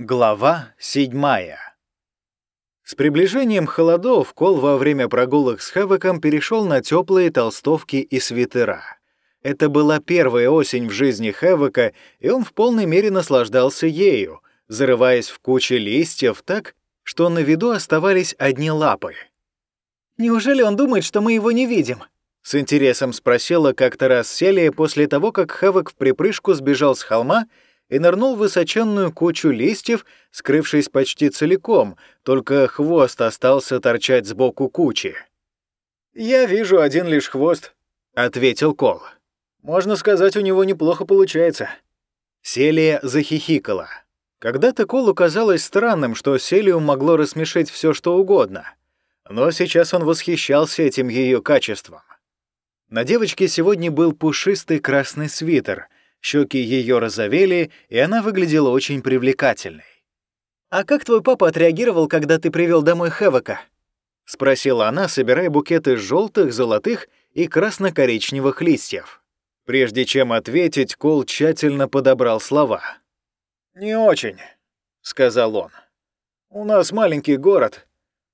Глава седьмая. С приближением холодов Кол во время прогулок с Хэвоком перешел на теплые толстовки и свитера. Это была первая осень в жизни Хэвока, и он в полной мере наслаждался ею, зарываясь в кучи листьев так, что на виду оставались одни лапы. «Неужели он думает, что мы его не видим?» С интересом спросила как-то раз Селия после того, как Хэвок в припрыжку сбежал с холма и нырнул в высоченную кучу листьев, скрывшись почти целиком, только хвост остался торчать сбоку кучи. «Я вижу один лишь хвост», — ответил Кол. «Можно сказать, у него неплохо получается». Селия захихикала. Когда-то Колу казалось странным, что Селию могло рассмешить все, что угодно. Но сейчас он восхищался этим ее качеством. На девочке сегодня был пушистый красный свитер — щеки ее розовели, и она выглядела очень привлекательной. «А как твой папа отреагировал, когда ты привел домой Хэвока?» — спросила она, собирая букеты желтых, золотых и красно-коричневых листьев. Прежде чем ответить, Кол тщательно подобрал слова. «Не очень», — сказал он. «У нас маленький город.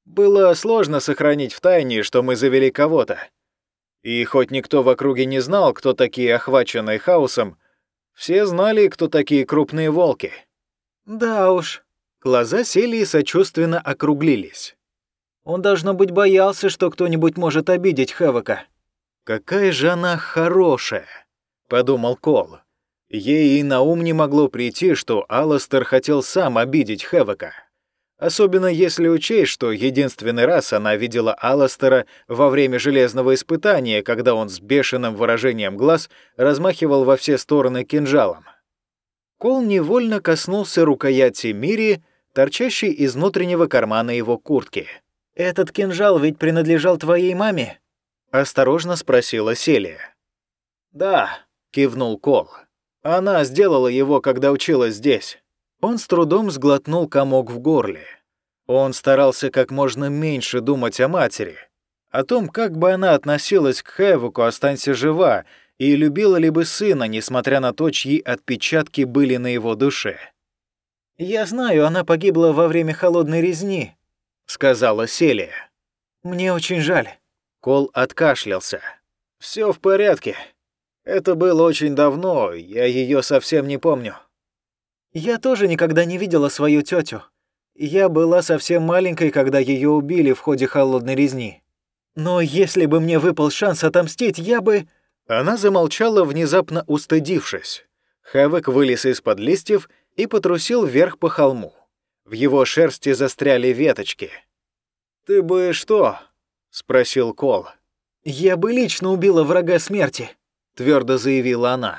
Было сложно сохранить в тайне, что мы завели кого-то. И хоть никто в округе не знал, кто такие охваченные хаосом, все знали, кто такие крупные волки. Да уж. Глаза Селии сочувственно округлились. Он, должно быть, боялся, что кто-нибудь может обидеть Хэвока. «Какая же она хорошая!» — подумал Кол. Ей и на ум не могло прийти, что Алластер хотел сам обидеть Хэвока. Особенно если учесть, что единственный раз она видела Алластера во время железного испытания, когда он с бешеным выражением глаз размахивал во все стороны кинжалом. Кол невольно коснулся рукояти Мири, торчащей из внутреннего кармана его куртки. «Этот кинжал ведь принадлежал твоей маме?» — осторожно спросила Селия. «Да», — кивнул Кол. «Она сделала его, когда училась здесь». Он с трудом сглотнул комок в горле. Он старался как можно меньше думать о матери, о том, как бы она относилась к Хэвуку «Останься жива» и любила ли бы сына, несмотря на то, чьи отпечатки были на его душе. «Я знаю, она погибла во время холодной резни», — сказала Селия. «Мне очень жаль». Кол откашлялся. Все в порядке. Это было очень давно, я ее совсем не помню». Я тоже никогда не видела свою тетю. Я была совсем маленькой, когда ее убили в ходе холодной резни. Но если бы мне выпал шанс отомстить, я бы...» Она замолчала, внезапно устыдившись. Хэвок вылез из-под листьев и потрусил вверх по холму. В его шерсти застряли веточки. «Ты бы что?» — спросил Кол. «Я бы лично убила врага смерти», — твердо заявила она.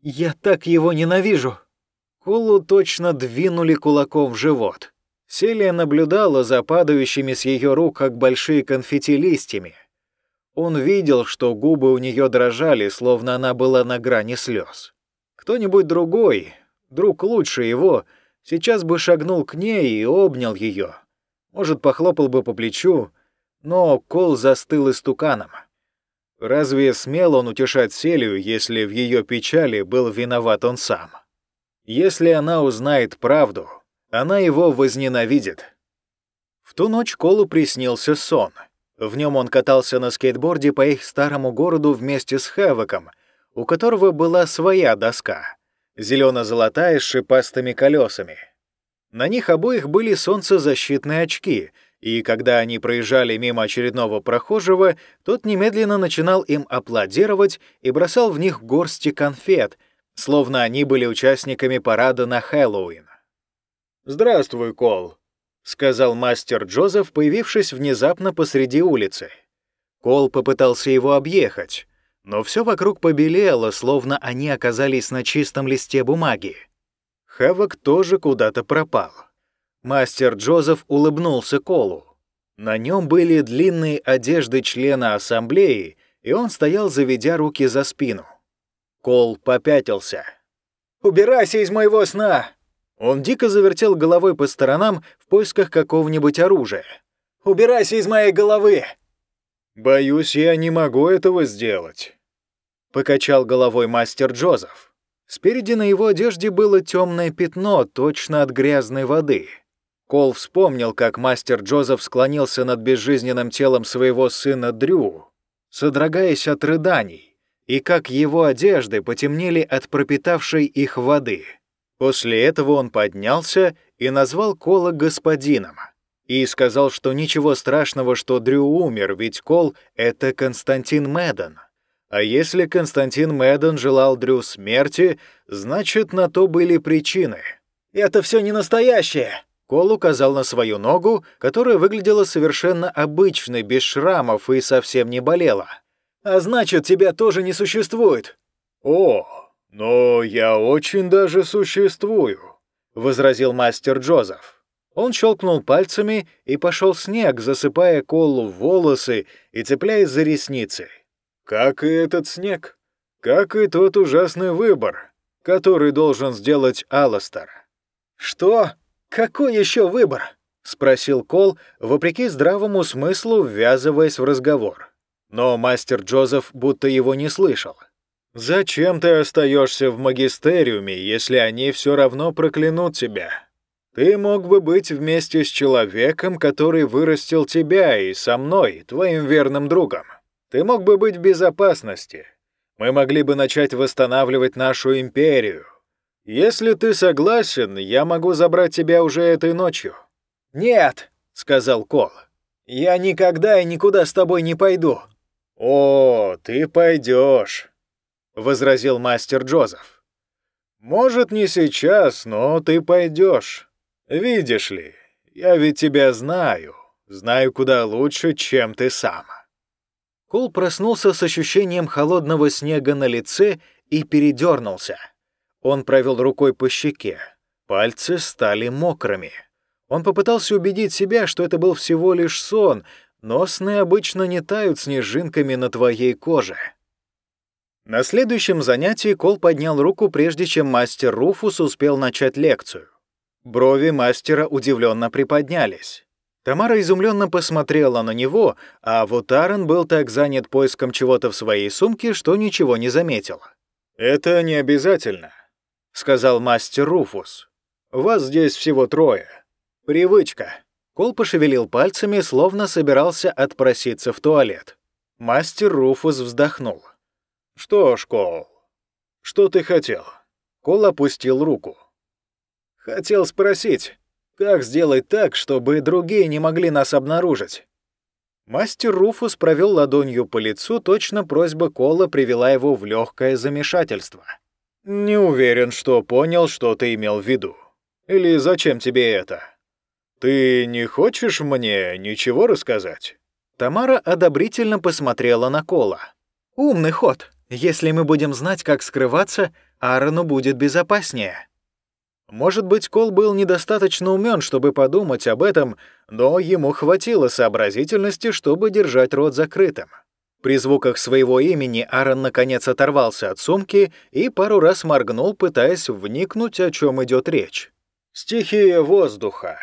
«Я так его ненавижу». Колу точно двинули кулаком в живот. Селия наблюдала за падающими с ее рук, как большие конфетти листьями. Он видел, что губы у нее дрожали, словно она была на грани слез. Кто-нибудь другой, друг лучше его, сейчас бы шагнул к ней и обнял ее. Может, похлопал бы по плечу, но Кол застыл истуканом. Разве смел он утешать Селию, если в ее печали был виноват он сам? Если она узнает правду, она его возненавидит. В ту ночь Колу приснился сон. В нем он катался на скейтборде по их старому городу вместе с Хэвоком, у которого была своя доска, зелено-золотая с шипастыми колесами. На них обоих были солнцезащитные очки, и когда они проезжали мимо очередного прохожего, тот немедленно начинал им аплодировать и бросал в них горсти конфет — словно они были участниками парада на Хэллоуин. «Здравствуй, Кол», — сказал мастер Джозеф, появившись внезапно посреди улицы. Кол попытался его объехать, но все вокруг побелело, словно они оказались на чистом листе бумаги. Хэвок тоже куда-то пропал. Мастер Джозеф улыбнулся Колу. На нем были длинные одежды члена ассамблеи, и он стоял, заведя руки за спину. Кол попятился. «Убирайся из моего сна!» Он дико завертел головой по сторонам в поисках какого-нибудь оружия. «Убирайся из моей головы!» «Боюсь, я не могу этого сделать», — покачал головой мастер Джозеф. Спереди на его одежде было темное пятно, точно от грязной воды. Кол вспомнил, как мастер Джозеф склонился над безжизненным телом своего сына Дрю, содрогаясь от рыданий, и как его одежды потемнели от пропитавшей их воды. После этого он поднялся и назвал Кола господином, и сказал, что ничего страшного, что Дрю умер, ведь Кол — это Константин Мэдден. А если Константин Мэдден желал Дрю смерти, значит, на то были причины. «Это все не настоящее!» Кол указал на свою ногу, которая выглядела совершенно обычной, без шрамов и совсем не болела. «А значит, тебя тоже не существует!» «О, но я очень даже существую», — возразил мастер Джозеф. Он щелкнул пальцами, и пошел снег, засыпая Колу в волосы и цепляясь за ресницы. «Как и этот снег, как и тот ужасный выбор, который должен сделать Алластер». «Что?» «Какой еще выбор?» — спросил Кол, вопреки здравому смыслу, ввязываясь в разговор. Но мастер Джозеф будто его не слышал. «Зачем ты остаешься в магистериуме, если они все равно проклянут тебя? Ты мог бы быть вместе с человеком, который вырастил тебя, и со мной, твоим верным другом. Ты мог бы быть в безопасности. Мы могли бы начать восстанавливать нашу империю, «Если ты согласен, я могу забрать тебя уже этой ночью». «Нет», — сказал Кол. «Я никогда и никуда с тобой не пойду». «О, ты пойдешь», — возразил мастер Джозеф. «Может, не сейчас, но ты пойдешь. Видишь ли, я ведь тебя знаю, знаю куда лучше, чем ты сам». Кол проснулся с ощущением холодного снега на лице и передернулся. Он провел рукой по щеке. Пальцы стали мокрыми. Он попытался убедить себя, что это был всего лишь сон, но сны обычно не тают снежинками на твоей коже. На следующем занятии Кол поднял руку, прежде чем мастер Руфус успел начать лекцию. Брови мастера удивленно приподнялись. Тамара изумленно посмотрела на него, а вот Аарон был так занят поиском чего-то в своей сумке, что ничего не заметил. «Это не обязательно», — сказал мастер Руфус. «Вас здесь всего трое. Привычка». Кол пошевелил пальцами, словно собирался отпроситься в туалет. Мастер Руфус вздохнул. «Что ж, Кол, что ты хотел?» Кол опустил руку. «Хотел спросить, как сделать так, чтобы другие не могли нас обнаружить?» Мастер Руфус провел ладонью по лицу, точно просьба Кола привела его в легкое замешательство. «Не уверен, что понял, что ты имел в виду. Или зачем тебе это? Ты не хочешь мне ничего рассказать?» Тамара одобрительно посмотрела на Кола. «Умный ход. Если мы будем знать, как скрываться, Аарону будет безопаснее». Может быть, Кол был недостаточно умен, чтобы подумать об этом, но ему хватило сообразительности, чтобы держать рот закрытым. При звуках своего имени Аарон наконец оторвался от сумки и пару раз моргнул, пытаясь вникнуть, о чем идет речь. «Стихия воздуха.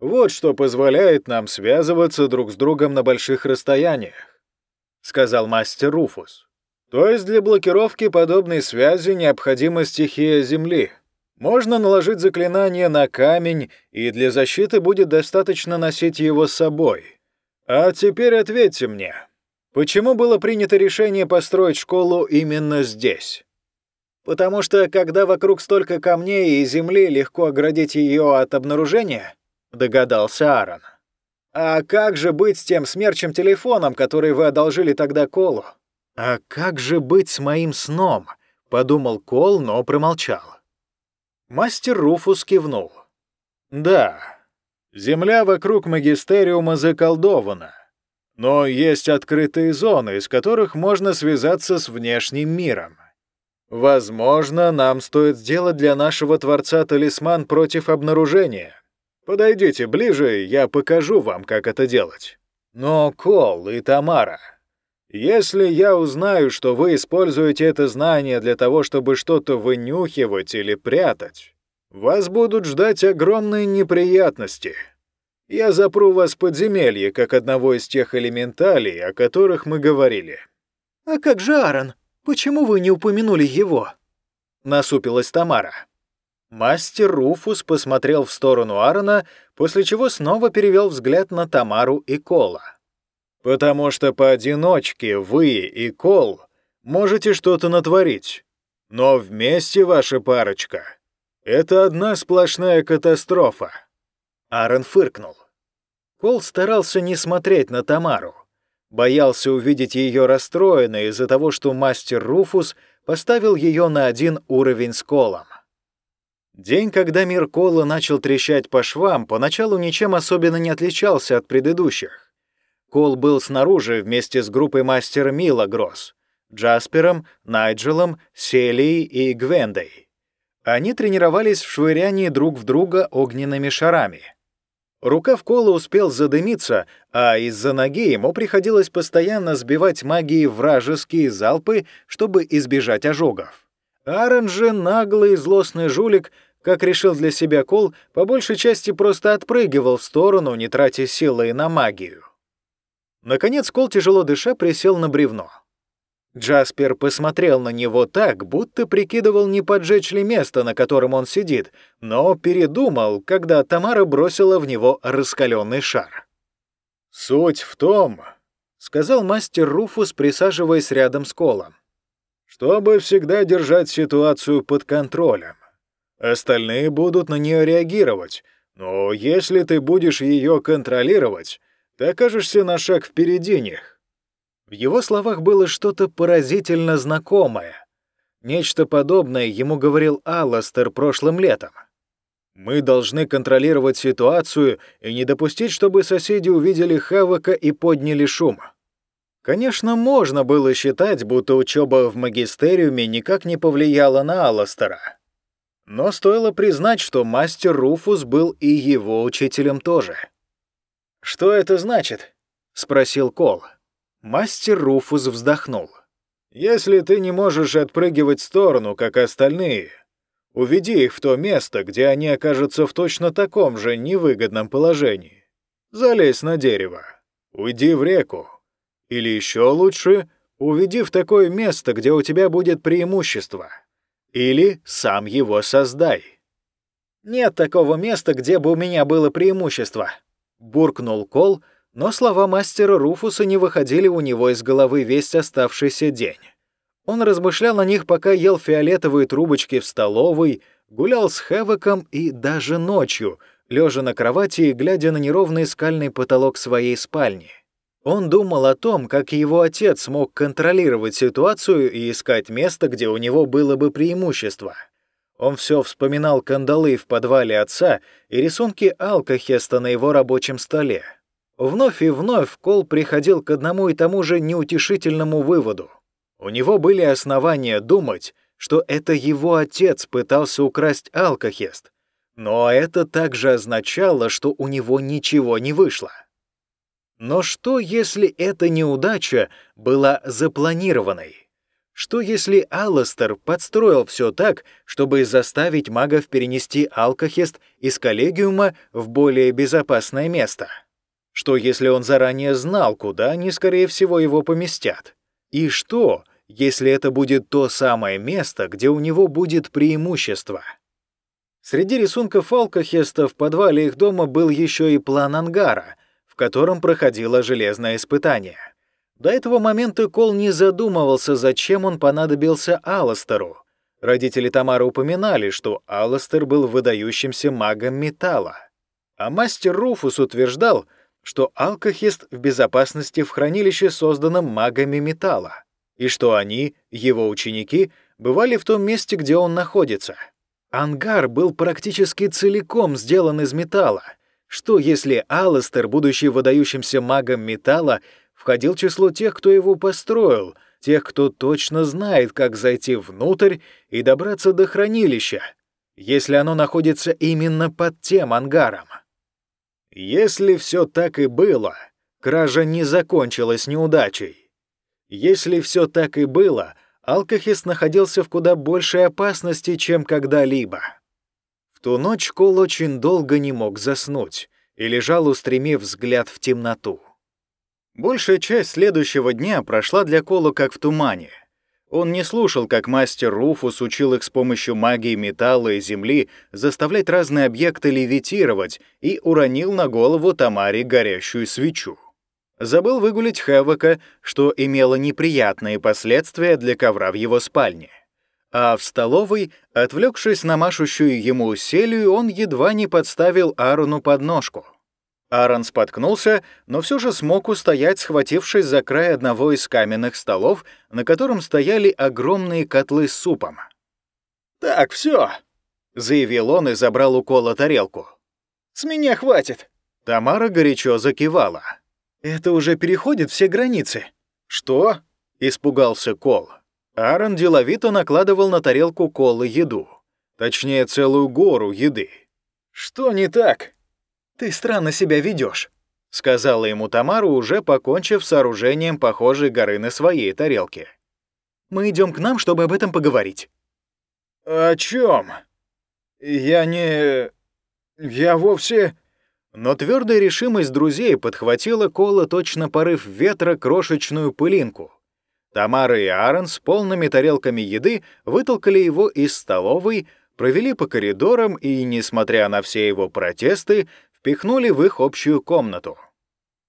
Вот что позволяет нам связываться друг с другом на больших расстояниях», — сказал мастер Руфус. «То есть для блокировки подобной связи необходима стихия Земли. Можно наложить заклинание на камень, и для защиты будет достаточно носить его с собой. А теперь ответьте мне». Почему было принято решение построить школу именно здесь? Потому что, когда вокруг столько камней и земли, легко оградить ее от обнаружения, догадался Аарон. А как же быть с тем смерчем телефоном, который вы одолжили тогда Колу? А как же быть с моим сном? подумал Кол, но промолчал. Мастер Руфус кивнул. Да, земля вокруг магистериума заколдована. Но есть открытые зоны, из которых можно связаться с внешним миром. Возможно, нам стоит сделать для нашего Творца талисман против обнаружения. Подойдите ближе, я покажу вам, как это делать. Но, Кол и Тамара, если я узнаю, что вы используете это знание для того, чтобы что-то вынюхивать или прятать, вас будут ждать огромные неприятности. Я запру вас в подземелье, как одного из тех элементалей, о которых мы говорили». «А как же Аарон? Почему вы не упомянули его?» — насупилась Тамара. Мастер Руфус посмотрел в сторону Аарона, после чего снова перевел взгляд на Тамару и Кола. «Потому что поодиночке вы и Кол можете что-то натворить, но вместе ваша парочка — это одна сплошная катастрофа». Аарон фыркнул. Кол старался не смотреть на Тамару. Боялся увидеть ее расстроенной из-за того, что мастер Руфус поставил ее на один уровень с Колом. День, когда мир Кола начал трещать по швам, поначалу ничем особенно не отличался от предыдущих. Кол был снаружи вместе с группой мастера Мила Гросс, Джаспером, Найджелом, Селией и Гвендой. Они тренировались в швырянии друг в друга огненными шарами — Рукав Кола успел задымиться, а из-за ноги ему приходилось постоянно сбивать магией вражеские залпы, чтобы избежать ожогов. Аарон же, наглый злостный жулик, как решил для себя Кол, по большей части просто отпрыгивал в сторону, не тратя силы на магию. Наконец Кол, тяжело дыша, присел на бревно. Джаспер посмотрел на него так, будто прикидывал, не поджечь ли место, на котором он сидит, но передумал, когда Тамара бросила в него раскаленный шар. «Суть в том», — сказал мастер Руфус, присаживаясь рядом с Колом, «чтобы всегда держать ситуацию под контролем. Остальные будут на нее реагировать, но если ты будешь ее контролировать, ты окажешься на шаг впереди них. В его словах было что-то поразительно знакомое. Нечто подобное ему говорил Алластер прошлым летом. «Мы должны контролировать ситуацию и не допустить, чтобы соседи увидели Хавака и подняли шум». Конечно, можно было считать, будто учеба в магистериуме никак не повлияла на Алластера. Но стоило признать, что мастер Руфус был и его учителем тоже. «Что это значит?» — спросил Кол. Мастер Руфус вздохнул. «Если ты не можешь отпрыгивать в сторону, как остальные, уведи их в то место, где они окажутся в точно таком же невыгодном положении. Залезь на дерево, уйди в реку. Или еще лучше, уведи в такое место, где у тебя будет преимущество. Или сам его создай». «Нет такого места, где бы у меня было преимущество», — буркнул Кол, — но слова мастера Руфуса не выходили у него из головы весь оставшийся день. Он размышлял о них, пока ел фиолетовые трубочки в столовой, гулял с Хэвоком и даже ночью, лежа на кровати и глядя на неровный скальный потолок своей спальни. Он думал о том, как его отец мог контролировать ситуацию и искать место, где у него было бы преимущество. Он все вспоминал кандалы в подвале отца и рисунки Алкахеста на его рабочем столе. Вновь и вновь Кол приходил к одному и тому же неутешительному выводу. У него были основания думать, что это его отец пытался украсть алкохест, но это также означало, что у него ничего не вышло. Но что, если эта неудача была запланированной? Что, если Алластер подстроил все так, чтобы заставить магов перенести алкохест из коллегиума в более безопасное место? Что, если он заранее знал, куда они, скорее всего, его поместят? И что, если это будет то самое место, где у него будет преимущество? Среди рисунков Алкохеста в подвале их дома был еще и план ангара, котором проходило железное испытание. До этого момента Кол не задумывался, зачем он понадобился Алластеру. Родители Тамары упоминали, что Алластер был выдающимся магом металла. А мастер Руфус утверждал, что алкохист в безопасности в хранилище, созданном магами металла, и что они, его ученики, бывали в том месте, где он находится. Ангар был практически целиком сделан из металла. Что если Алластер, будучи выдающимся магом металла, входил в число тех, кто его построил, тех, кто точно знает, как зайти внутрь и добраться до хранилища, если оно находится именно под тем ангаром? Если все так и было, кража не закончилась неудачей. Если все так и было, Алкахис находился в куда большей опасности, чем когда-либо. Ту ночь Кол очень долго не мог заснуть и лежал, устремив взгляд в темноту. Большая часть следующего дня прошла для Кола как в тумане. Он не слушал, как мастер Руфус учил их с помощью магии металла и земли заставлять разные объекты левитировать и уронил на голову Тамаре горящую свечу. Забыл выгулить Хэвока, что имело неприятные последствия для ковра в его спальне. А в столовой, отвлекшись на машущую ему Селию, он едва не подставил Аарону подножку. Аарон споткнулся, но все же смог устоять, схватившись за край одного из каменных столов, на котором стояли огромные котлы с супом. «Так, все, заявил он и забрал у Кола тарелку. «С меня хватит!» Тамара горячо закивала. «Это уже переходит все границы». «Что?» — испугался Кол. Аарон деловито накладывал на тарелку Колы еду. Точнее, целую гору еды. «Что не так?» «Ты странно себя ведешь, сказала ему Тамара, уже покончив с сооружением похожей горы на своей тарелке. «Мы идем к нам, чтобы об этом поговорить». «О чем? Я не... Я вовсе...» Но твердая решимость друзей подхватила Кола точно порыв ветра крошечную пылинку. Тамара и Аарон с полными тарелками еды вытолкали его из столовой, провели по коридорам и, несмотря на все его протесты, впихнули в их общую комнату.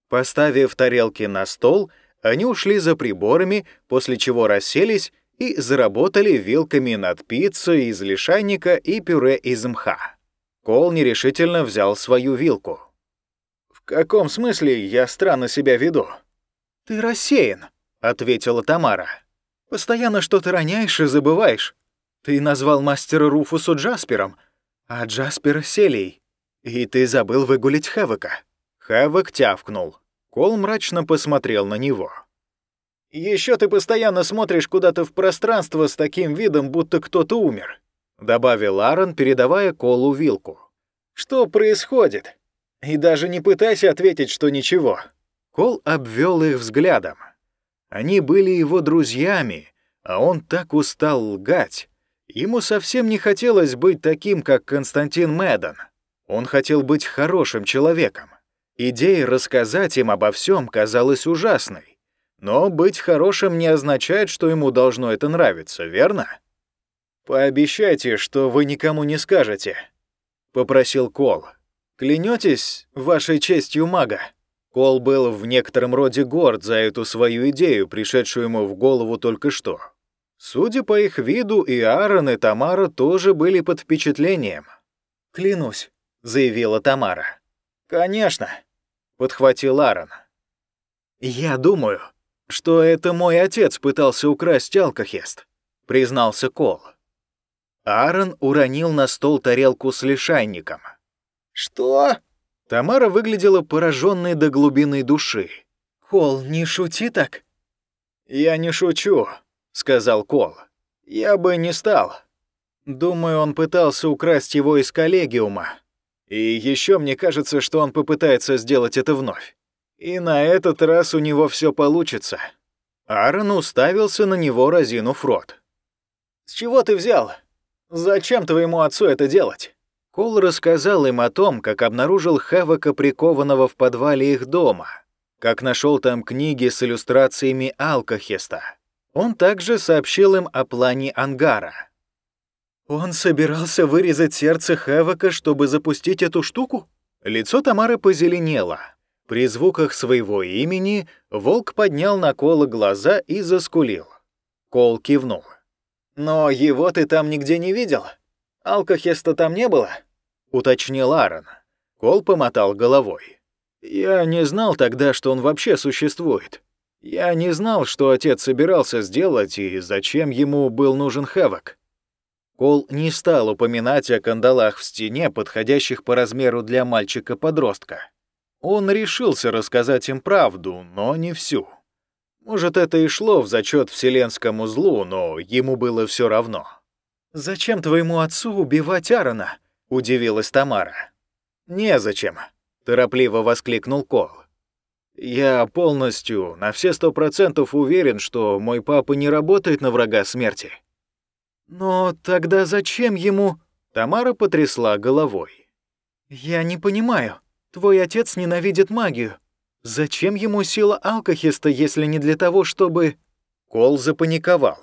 Поставив тарелки на стол, они ушли за приборами, после чего расселись и заработали вилками над пиццей из лишайника и пюре из мха. Кол нерешительно взял свою вилку. «В каком смысле я странно себя веду?» «Ты рассеян», — ответила Тамара. «Постоянно что-то роняешь и забываешь. Ты назвал мастера Руфусу Джаспером, а Джаспера — Селей. «И ты забыл выгулить Хэвока». Хэвок тявкнул. Кол мрачно посмотрел на него. Еще ты постоянно смотришь куда-то в пространство с таким видом, будто кто-то умер», — добавил Аарон, передавая Колу вилку. «Что происходит? И даже не пытайся ответить, что ничего». Кол обвел их взглядом. Они были его друзьями, а он так устал лгать. Ему совсем не хотелось быть таким, как Константин Мэддон. Он хотел быть хорошим человеком. Идея рассказать им обо всем казалась ужасной. Но быть хорошим не означает, что ему должно это нравиться, верно? «Пообещайте, что вы никому не скажете», — попросил Кол. «Клянетесь вашей честью мага?» Кол был в некотором роде горд за эту свою идею, пришедшую ему в голову только что. Судя по их виду, и Аарон, и Тамара тоже были под впечатлением. «Клянусь», — заявила Тамара. «Конечно», — подхватил Аарон. «Я думаю, что это мой отец пытался украсть алкохест», — признался Кол. Аарон уронил на стол тарелку с лишайником. «Что?» Тамара выглядела пораженной до глубины души. «Кол, не шути так». «Я не шучу», — сказал Кол. «Я бы не стал. Думаю, он пытался украсть его из коллегиума. И еще мне кажется, что он попытается сделать это вновь. И на этот раз у него все получится. Аарон уставился на него, разинув рот. «С чего ты взял? Зачем твоему отцу это делать?» Кол рассказал им о том, как обнаружил Хавака прикованного в подвале их дома, как нашел там книги с иллюстрациями Алкохеста. Он также сообщил им о плане ангара — он собирался вырезать сердце Хэвока, чтобы запустить эту штуку? Лицо Тамары позеленело. При звуках своего имени волк поднял на Кола глаза и заскулил. Кол кивнул. «Но его ты там нигде не видел? Алкохеста там не было?» — уточнил Аарон. Кол помотал головой. «Я не знал тогда, что он вообще существует. Я не знал, что отец собирался сделать и зачем ему был нужен Хэвок. Кол не стал упоминать о кандалах в стене, подходящих по размеру для мальчика-подростка. Он решился рассказать им правду, но не всю. Может, это и шло в зачет вселенскому злу, но ему было все равно. «Зачем твоему отцу убивать Аарона?» — удивилась Тамара. «Незачем», — торопливо воскликнул Кол. «Я полностью, на все сто процентов уверен, что мой папа не работает на врага смерти. «Но тогда зачем ему...» Тамара потрясла головой. «Я не понимаю. Твой отец ненавидит магию. Зачем ему сила алкохиста, если не для того, чтобы...» Кол запаниковал.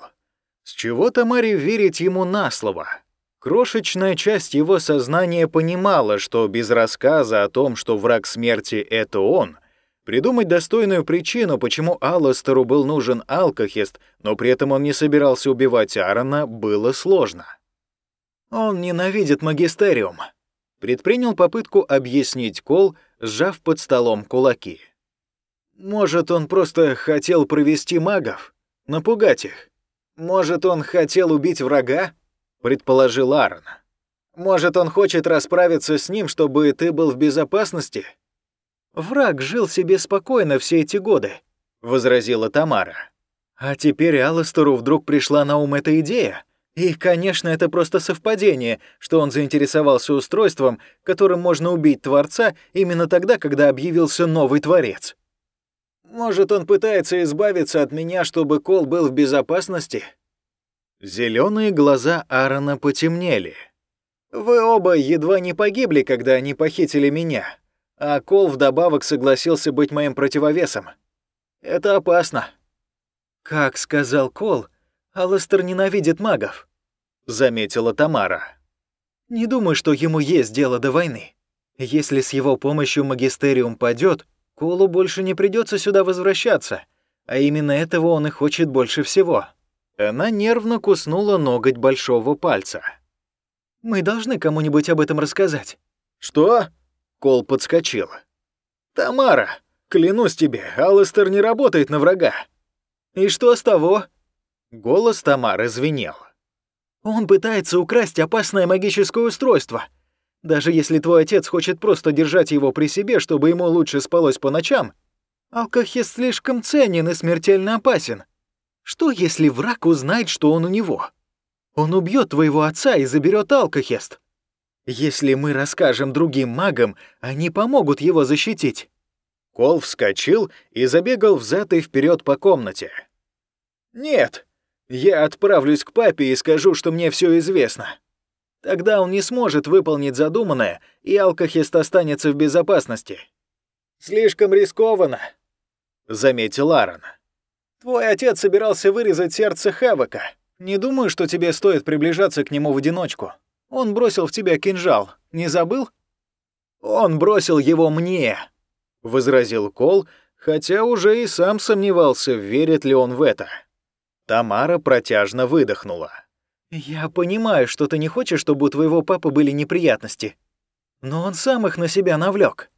С чего Тамаре верить ему на слово? Крошечная часть его сознания понимала, что без рассказа о том, что враг смерти — это он, придумать достойную причину, почему Алластеру был нужен алкохист, но при этом он не собирался убивать Аарона, было сложно. «Он ненавидит магистериум», — предпринял попытку объяснить Кол, сжав под столом кулаки. «Может, он просто хотел провести магов? Напугать их? Может, он хотел убить врага?» — предположил Аарон. «Может, он хочет расправиться с ним, чтобы ты был в безопасности?» «Враг жил себе спокойно все эти годы», — возразила Тамара. «А теперь Алластеру вдруг пришла на ум эта идея. И, конечно, это просто совпадение, что он заинтересовался устройством, которым можно убить Творца именно тогда, когда объявился новый Творец. Может, он пытается избавиться от меня, чтобы Кол был в безопасности?» Зеленые глаза Аарона потемнели. «Вы оба едва не погибли, когда они похитили меня, а Кол вдобавок согласился быть моим противовесом. Это опасно». «Как сказал Кол, Алластер ненавидит магов», — заметила Тамара. «Не думаю, что ему есть дело до войны. Если с его помощью магистериум падет, Колу больше не придется сюда возвращаться, а именно этого он и хочет больше всего». Она нервно куснула ноготь большого пальца. «Мы должны кому-нибудь об этом рассказать». «Что?» — Кол подскочил. «Тамара, клянусь тебе, Алластер не работает на врага». «И что с того?» Голос Тамары звенел. «Он пытается украсть опасное магическое устройство. Даже если твой отец хочет просто держать его при себе, чтобы ему лучше спалось по ночам, алкохист слишком ценен и смертельно опасен. Что, если враг узнает, что он у него? Он убьет твоего отца и заберет алкохест. Если мы расскажем другим магам, они помогут его защитить». Кол вскочил и забегал взад и вперед по комнате. «Нет, я отправлюсь к папе и скажу, что мне все известно. Тогда он не сможет выполнить задуманное, и алкохист останется в безопасности». «Слишком рискованно», — заметил Аарон. Твой отец собирался вырезать сердце Хавока. Не думаю, что тебе стоит приближаться к нему в одиночку. Он бросил в тебя кинжал. Не забыл? Он бросил его мне, возразил Кол, хотя уже и сам сомневался, верит ли он в это. Тамара протяжно выдохнула. «Я понимаю, что ты не хочешь, чтобы у твоего папы были неприятности. Но он сам их на себя навлек.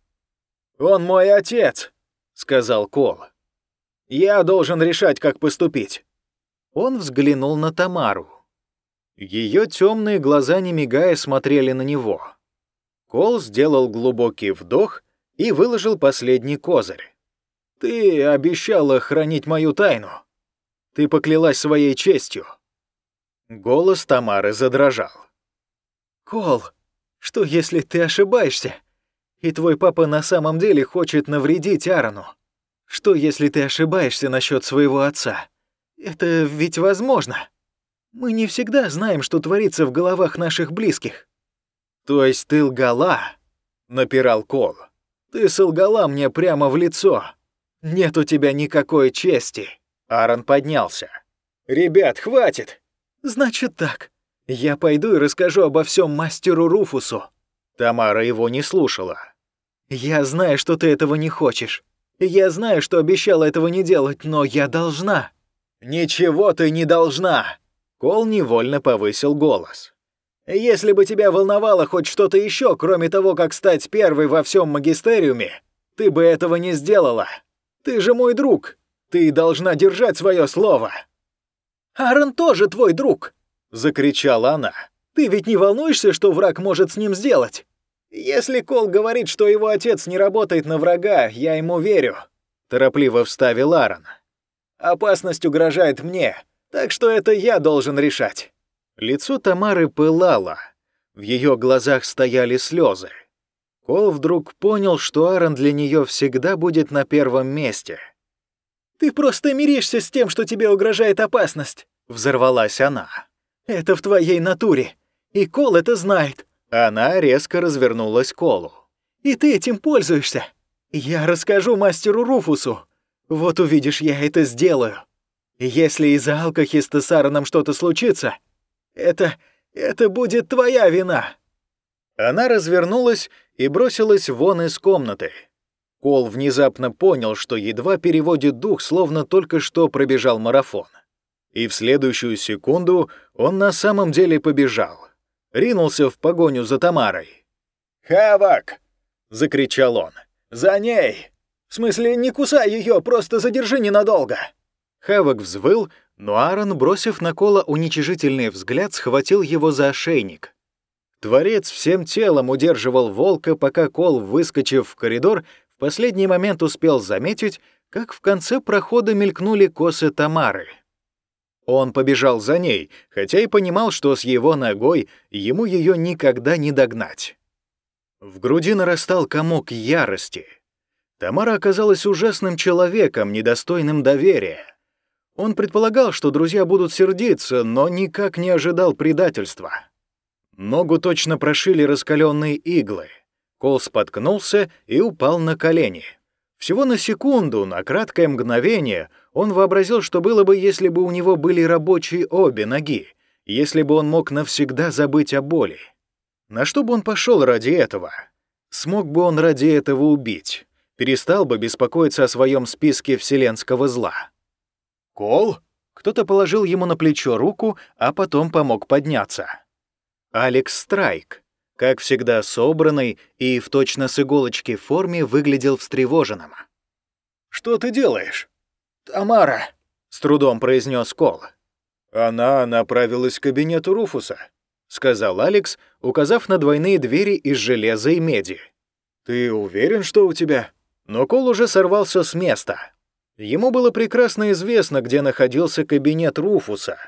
«Он мой отец», — сказал Кол. Я должен решать, как поступить». Он взглянул на Тамару. Ее темные глаза, не мигая, смотрели на него. Кол сделал глубокий вдох и выложил последний козырь. «Ты обещала хранить мою тайну. Ты поклялась своей честью». Голос Тамары задрожал. «Кол, что если ты ошибаешься, и твой папа на самом деле хочет навредить Аарону?» Что, если ты ошибаешься насчет своего отца? Это ведь возможно. Мы не всегда знаем, что творится в головах наших близких. То есть ты лгала? Напирал Кол. Ты солгала мне прямо в лицо. Нет у тебя никакой чести. Аарон поднялся. Ребят, хватит. Значит так. Я пойду и расскажу обо всем мастеру Руфусу. Тамара его не слушала. Я знаю, что ты этого не хочешь. Я знаю, что обещала этого не делать, но я должна». «Ничего ты не должна!» Кол невольно повысил голос. «Если бы тебя волновало хоть что-то еще, кроме того, как стать первой во всем магистериуме, ты бы этого не сделала. Ты же мой друг. Ты должна держать свое слово». «Аарон тоже твой друг!» — закричала она. «Ты ведь не волнуешься, что враг может с ним сделать?» «Если Кол говорит, что его отец не работает на врага, я ему верю», — торопливо вставил Аарон. «Опасность угрожает мне, так что это я должен решать». Лицо Тамары пылало, в ее глазах стояли слезы. Кол вдруг понял, что Аарон для нее всегда будет на первом месте. «Ты просто миришься с тем, что тебе угрожает опасность», — взорвалась она. «Это в твоей натуре, и Кол это знает. Она резко развернулась к Колу. «И ты этим пользуешься? Я расскажу мастеру Руфусу. Вот увидишь, я это сделаю. Если из-за алкохиста с Аароном что-то случится, это... это будет твоя вина!» Она развернулась и бросилась вон из комнаты. Кол внезапно понял, что едва переводит дух, словно только что пробежал марафон. И в следующую секунду он на самом деле побежал. Ринулся в погоню за Тамарой. «Хавак!» — закричал он. «За ней! В смысле, не кусай ее, просто задержи ненадолго!» Хавак взвыл, но Аарон, бросив на Кола уничижительный взгляд, схватил его за ошейник. Творец всем телом удерживал волка, пока Кол, выскочив в коридор, последний момент успел заметить, как в конце прохода мелькнули косы Тамары. Он побежал за ней, хотя и понимал, что с его ногой ему ее никогда не догнать. В груди нарастал комок ярости. Тамара оказалась ужасным человеком, недостойным доверия. Он предполагал, что друзья будут сердиться, но никак не ожидал предательства. Ногу точно прошили раскаленные иглы — Кол споткнулся и упал на колени. Всего на секунду, на краткое мгновение, он вообразил, что было бы, если бы у него были рабочие обе ноги, если бы он мог навсегда забыть о боли. На что бы он пошел ради этого? Смог бы он ради этого убить? Перестал бы беспокоиться о своем списке вселенского зла? «Кол?» Кто-то положил ему на плечо руку, а потом помог подняться. Алекс Страйк как всегда собранный и в точно с иголочки форме выглядел встревоженным. «Что ты делаешь?» «Тамара», — с трудом произнес Кол. «Она направилась к кабинету Руфуса», — сказал Алекс, указав на двойные двери из железа и меди. «Ты уверен, что у тебя?» Но Кол уже сорвался с места. Ему было прекрасно известно, где находился кабинет Руфуса.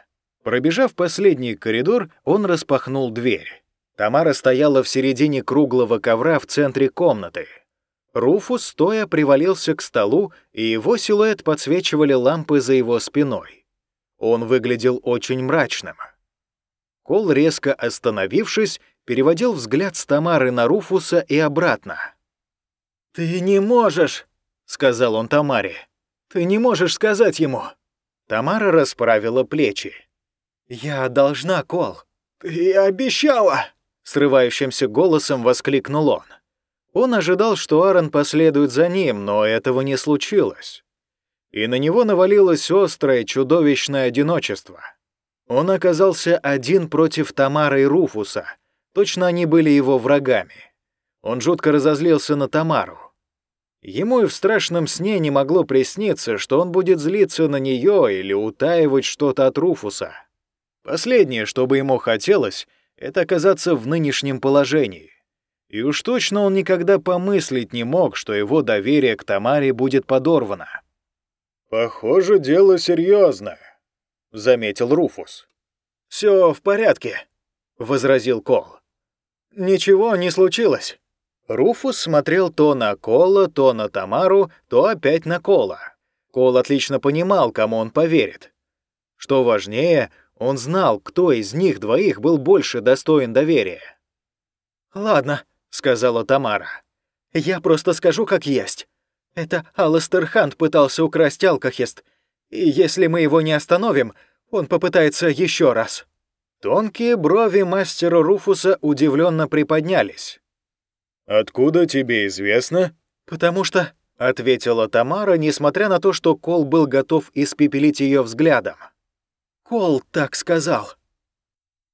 Пробежав последний коридор, он распахнул дверь. Тамара стояла в середине круглого ковра в центре комнаты. Руфус стоя привалился к столу, и его силуэт подсвечивали лампы за его спиной. Он выглядел очень мрачным. Кол, резко остановившись, переводил взгляд с Тамары на Руфуса и обратно. «Ты не можешь!» — сказал он Тамаре. «Ты не можешь сказать ему!» Тамара расправила плечи. «Я должна, Кол. Ты обещала!» Срывающимся голосом воскликнул он. Он ожидал, что Аарон последует за ним, но этого не случилось. И на него навалилось острое, чудовищное одиночество. Он оказался один против Тамары и Руфуса. Точно они были его врагами. Он жутко разозлился на Тамару. Ему и в страшном сне не могло присниться, что он будет злиться на нее или утаивать что-то от Руфуса. Последнее, что бы ему хотелось — это оказаться в нынешнем положении. И уж точно он никогда помыслить не мог, что его доверие к Тамаре будет подорвано. «Похоже, дело серьезное», — заметил Руфус. Все в порядке», — возразил Кол. «Ничего не случилось». Руфус смотрел то на Кола, то на Тамару, то опять на Кола. Кол отлично понимал, кому он поверит. Что важнее, он знал, кто из них двоих был больше достоин доверия. «Ладно», — сказала Тамара. «Я просто скажу, как есть. Это Алластер Хант пытался украсть алкохист, и если мы его не остановим, он попытается еще раз». Тонкие брови мастера Руфуса удивленно приподнялись. «Откуда тебе известно?» «Потому что...» — ответила Тамара, несмотря на то, что Кол был готов испепелить ее взглядом. Кол так сказал.